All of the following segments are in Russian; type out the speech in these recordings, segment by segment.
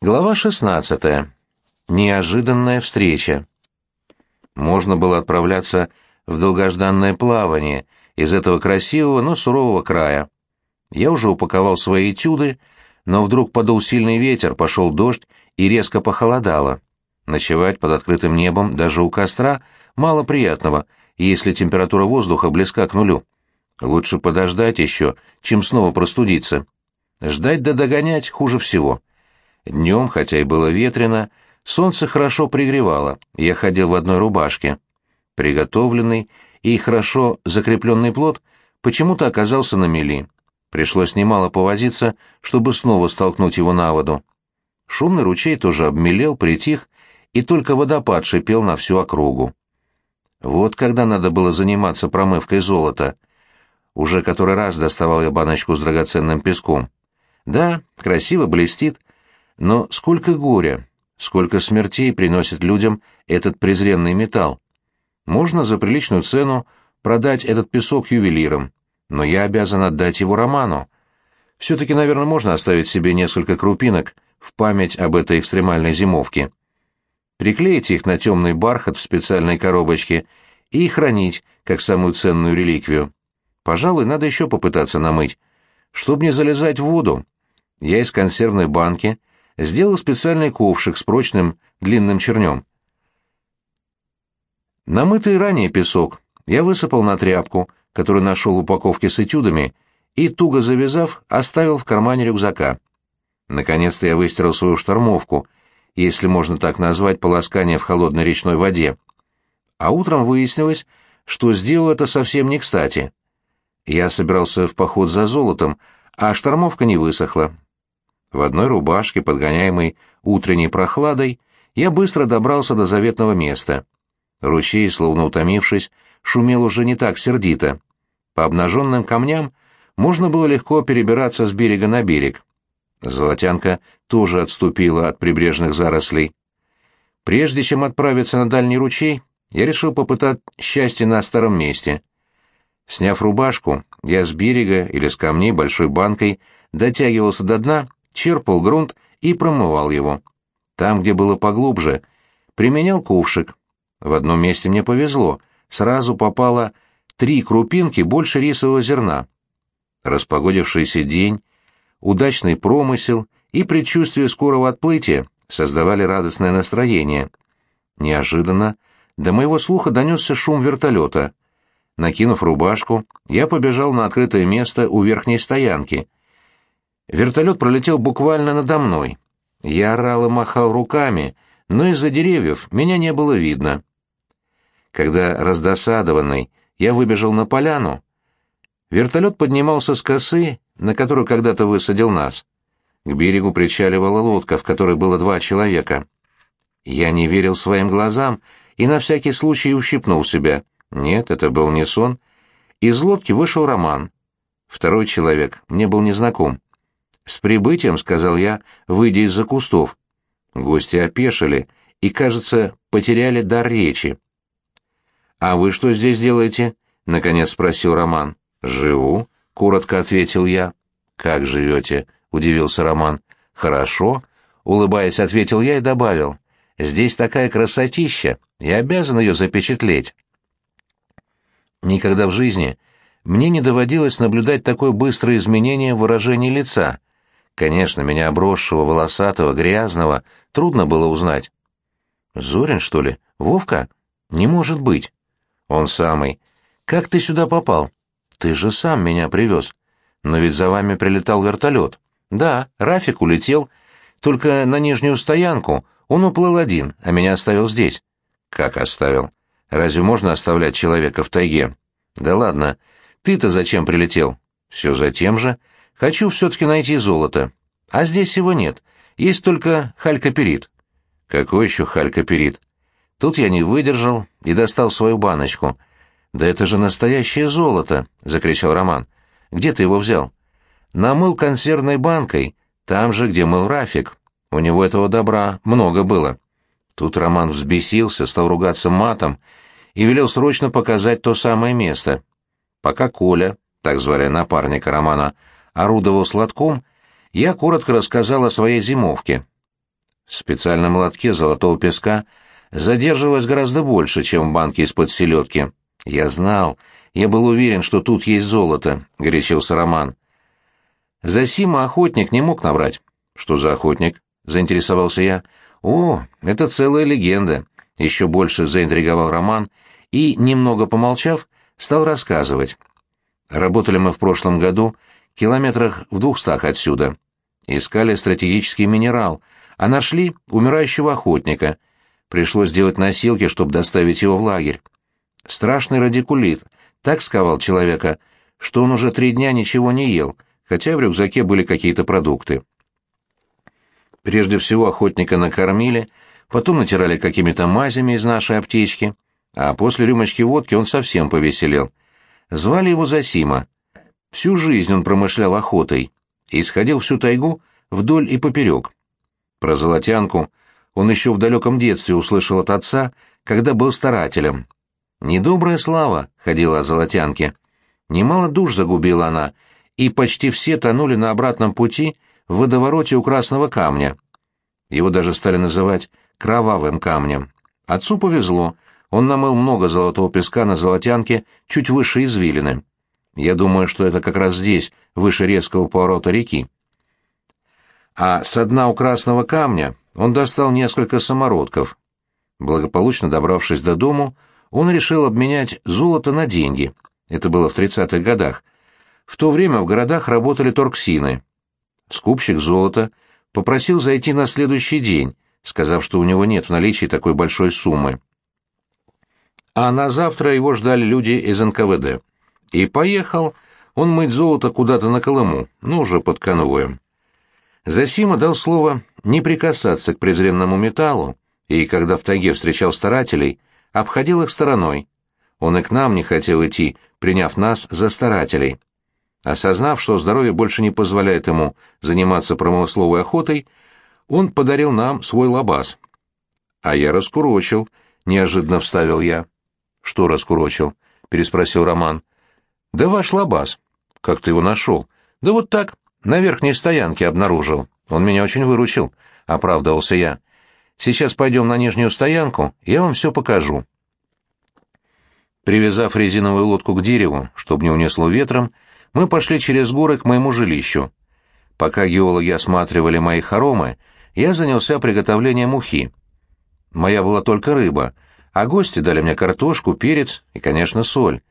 Глава 16. Неожиданная встреча. Можно было отправляться в долгожданное плавание из этого красивого, но сурового края. Я уже упаковал свои этюды, но вдруг подул сильный ветер, пошел дождь и резко похолодало. Ночевать под открытым небом даже у костра мало приятного, если температура воздуха близка к нулю. Лучше подождать еще, чем снова простудиться. Ждать да догонять хуже всего. Днем, хотя и было ветрено, солнце хорошо пригревало, я ходил в одной рубашке. Приготовленный и хорошо закрепленный плод почему-то оказался на мели. Пришлось немало повозиться, чтобы снова столкнуть его на воду. Шумный ручей тоже обмелел, притих, и только водопад шипел на всю округу. Вот когда надо было заниматься промывкой золота. Уже который раз доставал я баночку с драгоценным песком. Да, красиво блестит, но сколько горя, сколько смертей приносит людям этот презренный металл. Можно за приличную цену продать этот песок ювелирам, но я обязан отдать его Роману. Все-таки, наверное, можно оставить себе несколько крупинок в память об этой экстремальной зимовке. Приклеить их на темный бархат в специальной коробочке и хранить, как самую ценную реликвию. Пожалуй, надо еще попытаться намыть. Чтобы не залезать в воду, я из консервной банки сделал специальный ковшик с прочным длинным чернем. Намытый ранее песок я высыпал на тряпку, которую нашел в упаковке с этюдами, и, туго завязав, оставил в кармане рюкзака. Наконец-то я выстирал свою штормовку, если можно так назвать полоскание в холодной речной воде. А утром выяснилось, что сделал это совсем не кстати. Я собирался в поход за золотом, а штормовка не высохла, в одной рубашке, подгоняемой утренней прохладой, я быстро добрался до заветного места. Ручей, словно утомившись, шумел уже не так сердито. По обнаженным камням можно было легко перебираться с берега на берег. Золотянка тоже отступила от прибрежных зарослей. Прежде чем отправиться на дальний ручей, я решил попытать счастье на старом месте. Сняв рубашку, я с берега или с камней большой банкой дотягивался до дна черпал грунт и промывал его. Там, где было поглубже, применял ковшик. В одном месте мне повезло, сразу попало три крупинки больше рисового зерна. Распогодившийся день, удачный промысел и предчувствие скорого отплытия создавали радостное настроение. Неожиданно до моего слуха донесся шум вертолета. Накинув рубашку, я побежал на открытое место у верхней стоянки — Вертолет пролетел буквально надо мной. Я орал и махал руками, но из-за деревьев меня не было видно. Когда, раздосадованный, я выбежал на поляну, вертолет поднимался с косы, на которую когда-то высадил нас. К берегу причаливала лодка, в которой было два человека. Я не верил своим глазам и на всякий случай ущипнул себя. Нет, это был не сон. Из лодки вышел Роман. Второй человек мне был незнаком. «С прибытием», — сказал я, выйдя из-за кустов. Гости опешили и, кажется, потеряли дар речи. «А вы что здесь делаете?» — наконец спросил Роман. «Живу», — коротко ответил я. «Как живете?» — удивился Роман. «Хорошо», — улыбаясь, ответил я и добавил. «Здесь такая красотища, я обязан ее запечатлеть». Никогда в жизни мне не доводилось наблюдать такое быстрое изменение в выражении лица, Конечно, меня обросшего, волосатого, грязного, трудно было узнать. Зорин, что ли? Вовка? Не может быть. Он самый. Как ты сюда попал? Ты же сам меня привез. Но ведь за вами прилетал вертолет. Да, Рафик улетел. Только на нижнюю стоянку он уплыл один, а меня оставил здесь. Как оставил? Разве можно оставлять человека в тайге? Да ладно. Ты-то зачем прилетел? Все за тем же. Хочу все-таки найти золото. А здесь его нет. Есть только халькоперит. Какой еще халькоперит? Тут я не выдержал и достал свою баночку. «Да это же настоящее золото!» — закричал Роман. «Где ты его взял?» «Намыл консервной банкой, там же, где мыл Рафик. У него этого добра много было». Тут Роман взбесился, стал ругаться матом и велел срочно показать то самое место. Пока Коля, так звали напарника Романа, орудовал сладком, я коротко рассказал о своей зимовке. В специальном лотке золотого песка задерживалось гораздо больше, чем в банке из-под селедки. Я знал, я был уверен, что тут есть золото, — горячился Роман. Засима охотник не мог наврать. Что за охотник? — заинтересовался я. О, это целая легенда. Еще больше заинтриговал Роман и, немного помолчав, стал рассказывать. Работали мы в прошлом году километрах в двухстах отсюда. Искали стратегический минерал, а нашли умирающего охотника. Пришлось делать носилки, чтобы доставить его в лагерь. Страшный радикулит так сковал человека, что он уже три дня ничего не ел, хотя в рюкзаке были какие-то продукты. Прежде всего охотника накормили, потом натирали какими-то мазями из нашей аптечки, а после рюмочки водки он совсем повеселел. Звали его Засима. Всю жизнь он промышлял охотой и сходил всю тайгу вдоль и поперек. Про золотянку он еще в далеком детстве услышал от отца, когда был старателем. Недобрая слава ходила о золотянке. Немало душ загубила она, и почти все тонули на обратном пути в водовороте у красного камня. Его даже стали называть кровавым камнем. Отцу повезло, он намыл много золотого песка на золотянке чуть выше извилины. Я думаю, что это как раз здесь, выше резкого поворота реки. А со дна у красного камня он достал несколько самородков. Благополучно добравшись до дому, он решил обменять золото на деньги. Это было в 30-х годах. В то время в городах работали торксины. Скупщик золота попросил зайти на следующий день, сказав, что у него нет в наличии такой большой суммы а на завтра его ждали люди из НКВД. И поехал он мыть золото куда-то на Колыму, ну уже под конвоем. Засима дал слово не прикасаться к презренному металлу, и когда в тайге встречал старателей, обходил их стороной. Он и к нам не хотел идти, приняв нас за старателей. Осознав, что здоровье больше не позволяет ему заниматься промысловой охотой, он подарил нам свой лабаз. А я раскурочил, неожиданно вставил я. «Что раскурочил?» — переспросил Роман. «Да ваш лабаз. Как ты его нашел?» «Да вот так, на верхней стоянке обнаружил. Он меня очень выручил», — оправдывался я. «Сейчас пойдем на нижнюю стоянку, я вам все покажу». Привязав резиновую лодку к дереву, чтобы не унесло ветром, мы пошли через горы к моему жилищу. Пока геологи осматривали мои хоромы, я занялся приготовлением ухи. Моя была только рыба — а гости дали мне картошку, перец и, конечно, соль.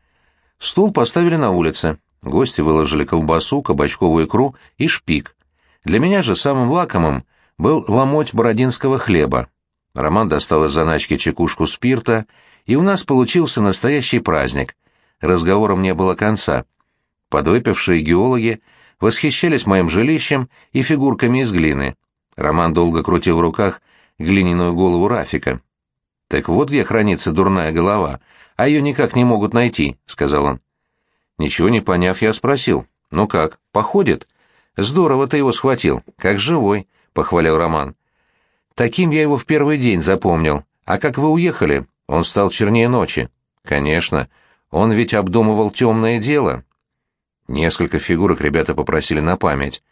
Стул поставили на улице. Гости выложили колбасу, кабачковую икру и шпик. Для меня же самым лакомым был ломоть бородинского хлеба. Роман достал из заначки чекушку спирта, и у нас получился настоящий праздник. Разговором не было конца. Подвыпившие геологи восхищались моим жилищем и фигурками из глины. Роман долго крутил в руках глиняную голову Рафика. «Так вот где хранится дурная голова, а ее никак не могут найти», — сказал он. Ничего не поняв, я спросил. «Ну как, походит?» «Здорово ты его схватил, как живой», — похвалил Роман. «Таким я его в первый день запомнил. А как вы уехали, он стал чернее ночи». «Конечно, он ведь обдумывал темное дело». Несколько фигурок ребята попросили на память.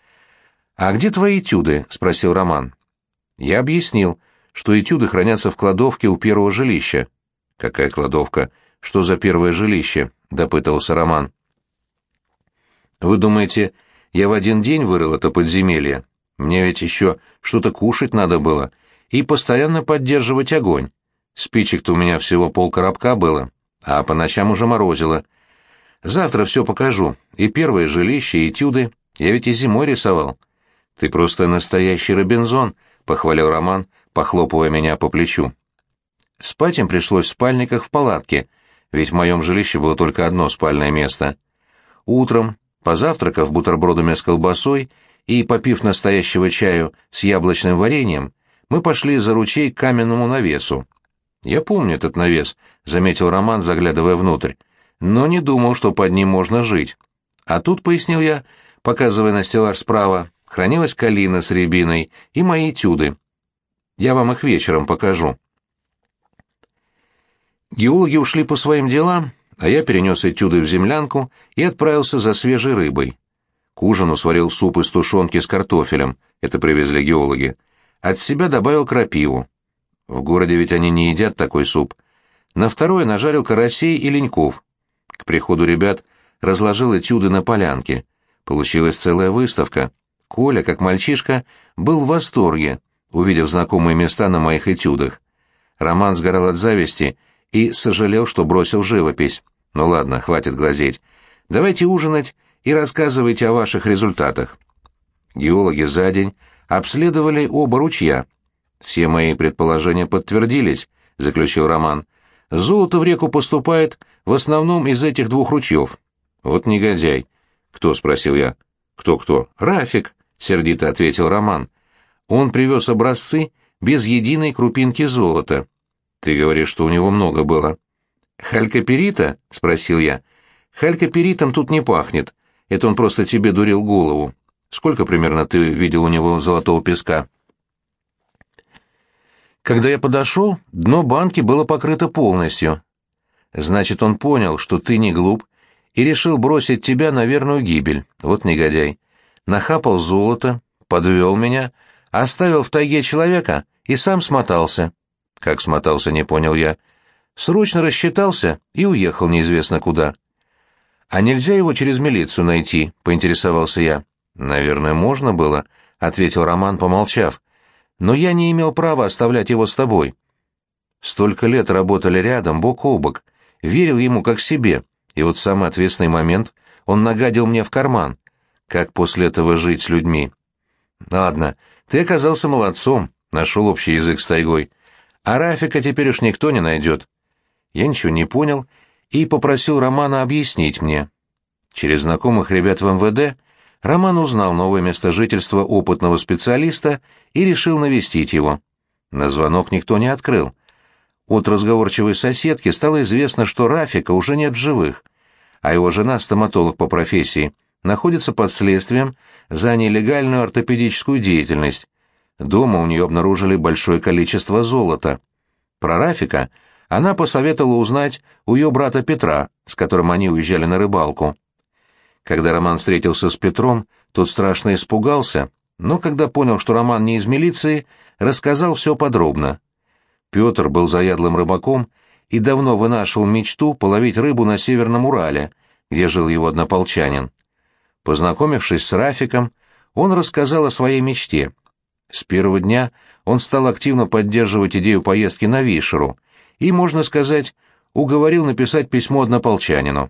«А где твои этюды?» — спросил Роман. Я объяснил, что этюды хранятся в кладовке у первого жилища. Какая кладовка? Что за первое жилище? допытывался Роман. Вы думаете, я в один день вырыл это подземелье? Мне ведь еще что-то кушать надо было и постоянно поддерживать огонь. Спичек-то у меня всего полкоробка было, а по ночам уже морозило. Завтра все покажу, и первое жилище, и этюды. Я ведь и зимой рисовал. Ты просто настоящий Робинзон, — похвалил Роман, похлопывая меня по плечу. Спать им пришлось в спальниках в палатке, ведь в моем жилище было только одно спальное место. Утром, позавтракав бутербродами с колбасой и попив настоящего чаю с яблочным вареньем, мы пошли за ручей к каменному навесу. «Я помню этот навес», — заметил Роман, заглядывая внутрь, «но не думал, что под ним можно жить. А тут, — пояснил я, показывая на стеллаж справа, — хранилась калина с рябиной и мои этюды. Я вам их вечером покажу. Геологи ушли по своим делам, а я перенес этюды в землянку и отправился за свежей рыбой. К ужину сварил суп из тушенки с картофелем, это привезли геологи, от себя добавил крапиву. В городе ведь они не едят такой суп. На второе нажарил карасей и леньков. К приходу ребят разложил этюды на полянке. Получилась целая выставка. Коля, как мальчишка, был в восторге, увидев знакомые места на моих этюдах. Роман сгорал от зависти и сожалел, что бросил живопись. Ну ладно, хватит глазеть. Давайте ужинать и рассказывайте о ваших результатах. Геологи за день обследовали оба ручья. Все мои предположения подтвердились, заключил Роман. Золото в реку поступает в основном из этих двух ручьев. Вот негодяй. Кто, спросил я. Кто-кто? Рафик, сердито ответил Роман. Он привез образцы без единой крупинки золота. Ты говоришь, что у него много было. Халькоперита? спросил я. Халькоперитом тут не пахнет. Это он просто тебе дурил голову. Сколько примерно ты видел у него золотого песка? Когда я подошел, дно банки было покрыто полностью. Значит, он понял, что ты не глуп, и решил бросить тебя на верную гибель. Вот негодяй. Нахапал золото, подвел меня, оставил в тайге человека и сам смотался. Как смотался, не понял я. Срочно рассчитался и уехал неизвестно куда. «А нельзя его через милицию найти?» — поинтересовался я. «Наверное, можно было», — ответил Роман, помолчав. «Но я не имел права оставлять его с тобой. Столько лет работали рядом, бок о бок, верил ему как себе, и вот самый ответственный момент он нагадил мне в карман. Как после этого жить с людьми? Ладно, ты оказался молодцом, нашел общий язык с тайгой. А Рафика теперь уж никто не найдет. Я ничего не понял и попросил Романа объяснить мне. Через знакомых ребят в МВД Роман узнал новое место жительства опытного специалиста и решил навестить его. На звонок никто не открыл. От разговорчивой соседки стало известно, что Рафика уже нет в живых, а его жена, стоматолог по профессии, находится под следствием за нелегальную ортопедическую деятельность. Дома у нее обнаружили большое количество золота. Про Рафика она посоветовала узнать у ее брата Петра, с которым они уезжали на рыбалку. Когда Роман встретился с Петром, тот страшно испугался, но когда понял, что Роман не из милиции, рассказал все подробно. Петр был заядлым рыбаком и давно вынашивал мечту половить рыбу на Северном Урале, где жил его однополчанин. Познакомившись с Рафиком, он рассказал о своей мечте. С первого дня он стал активно поддерживать идею поездки на Вишеру и, можно сказать, уговорил написать письмо однополчанину.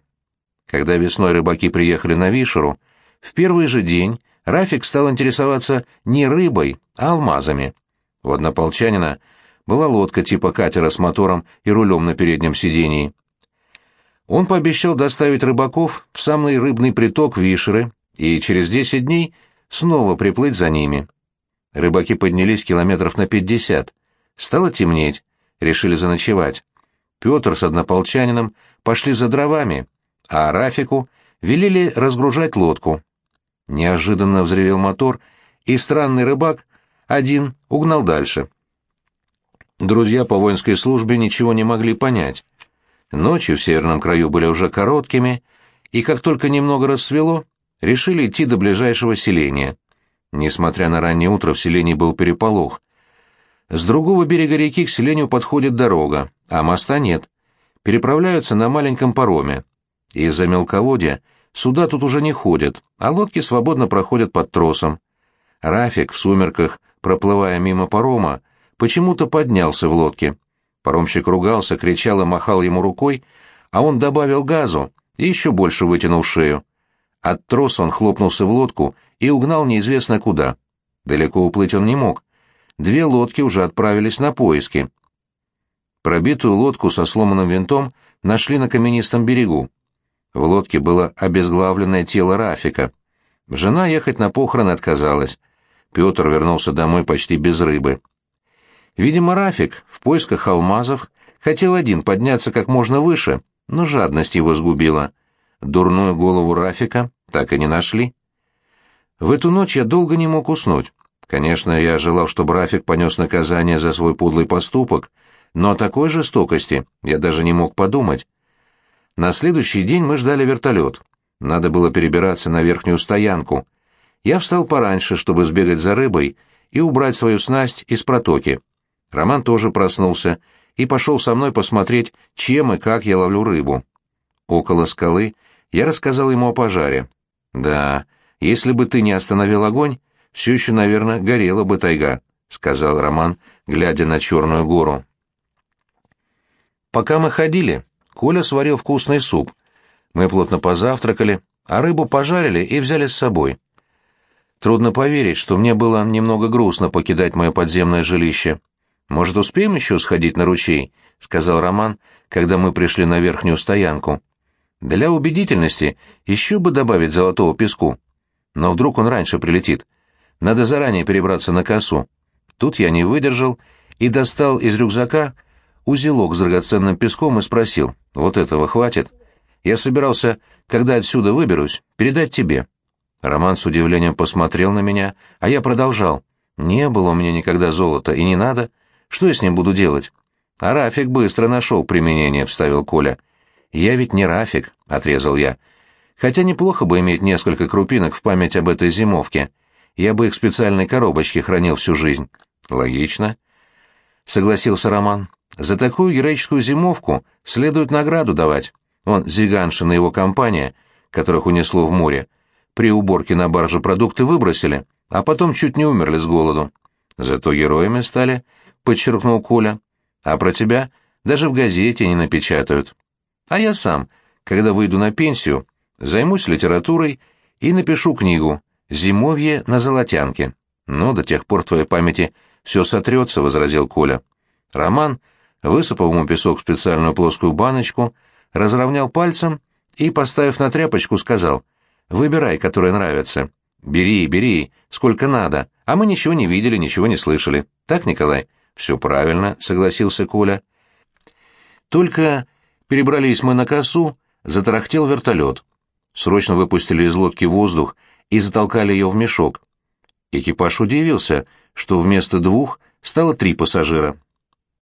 Когда весной рыбаки приехали на Вишеру, в первый же день Рафик стал интересоваться не рыбой, а алмазами. У однополчанина была лодка типа катера с мотором и рулем на переднем сидении. Он пообещал доставить рыбаков в самый рыбный приток Вишеры и через десять дней снова приплыть за ними. Рыбаки поднялись километров на пятьдесят. Стало темнеть, решили заночевать. Петр с однополчанином пошли за дровами, а Рафику велели разгружать лодку. Неожиданно взревел мотор, и странный рыбак один угнал дальше. Друзья по воинской службе ничего не могли понять. Ночи в северном краю были уже короткими, и как только немного рассвело, решили идти до ближайшего селения. Несмотря на раннее утро, в селении был переполох. С другого берега реки к селению подходит дорога, а моста нет. Переправляются на маленьком пароме. Из-за мелководья суда тут уже не ходят, а лодки свободно проходят под тросом. Рафик в сумерках, проплывая мимо парома, почему-то поднялся в лодке. Паромщик ругался, кричал и махал ему рукой, а он добавил газу и еще больше вытянул шею. От троса он хлопнулся в лодку и угнал неизвестно куда. Далеко уплыть он не мог. Две лодки уже отправились на поиски. Пробитую лодку со сломанным винтом нашли на каменистом берегу. В лодке было обезглавленное тело Рафика. Жена ехать на похороны отказалась. Петр вернулся домой почти без рыбы. Видимо, Рафик в поисках алмазов хотел один подняться как можно выше, но жадность его сгубила. Дурную голову Рафика так и не нашли. В эту ночь я долго не мог уснуть. Конечно, я желал, чтобы Рафик понес наказание за свой подлый поступок, но о такой жестокости я даже не мог подумать. На следующий день мы ждали вертолет. Надо было перебираться на верхнюю стоянку. Я встал пораньше, чтобы сбегать за рыбой и убрать свою снасть из протоки. Роман тоже проснулся и пошел со мной посмотреть, чем и как я ловлю рыбу. Около скалы я рассказал ему о пожаре. «Да, если бы ты не остановил огонь, все еще, наверное, горела бы тайга», — сказал Роман, глядя на Черную гору. Пока мы ходили, Коля сварил вкусный суп. Мы плотно позавтракали, а рыбу пожарили и взяли с собой. Трудно поверить, что мне было немного грустно покидать мое подземное жилище. «Может, успеем еще сходить на ручей?» — сказал Роман, когда мы пришли на верхнюю стоянку. «Для убедительности еще бы добавить золотого песку. Но вдруг он раньше прилетит. Надо заранее перебраться на косу». Тут я не выдержал и достал из рюкзака узелок с драгоценным песком и спросил, «Вот этого хватит? Я собирался, когда отсюда выберусь, передать тебе». Роман с удивлением посмотрел на меня, а я продолжал. «Не было у меня никогда золота, и не надо. Что я с ним буду делать?» «А Рафик быстро нашел применение», — вставил Коля. «Я ведь не Рафик», — отрезал я. «Хотя неплохо бы иметь несколько крупинок в память об этой зимовке. Я бы их в специальной коробочке хранил всю жизнь». «Логично», — согласился Роман. «За такую героическую зимовку следует награду давать. Он Зиганшин и его компания, которых унесло в море, при уборке на барже продукты выбросили, а потом чуть не умерли с голоду. Зато героями стали, — подчеркнул Коля. А про тебя даже в газете не напечатают. А я сам, когда выйду на пенсию, займусь литературой и напишу книгу «Зимовье на Золотянке». Но до тех пор в твоей памяти все сотрется, — возразил Коля. Роман высыпал ему песок в специальную плоскую баночку, разровнял пальцем и, поставив на тряпочку, сказал, «Выбирай, которая нравится. Бери, бери, сколько надо, а мы ничего не видели, ничего не слышали. Так, Николай?» «Все правильно», — согласился Коля. Только перебрались мы на косу, затарахтел вертолет. Срочно выпустили из лодки воздух и затолкали ее в мешок. Экипаж удивился, что вместо двух стало три пассажира.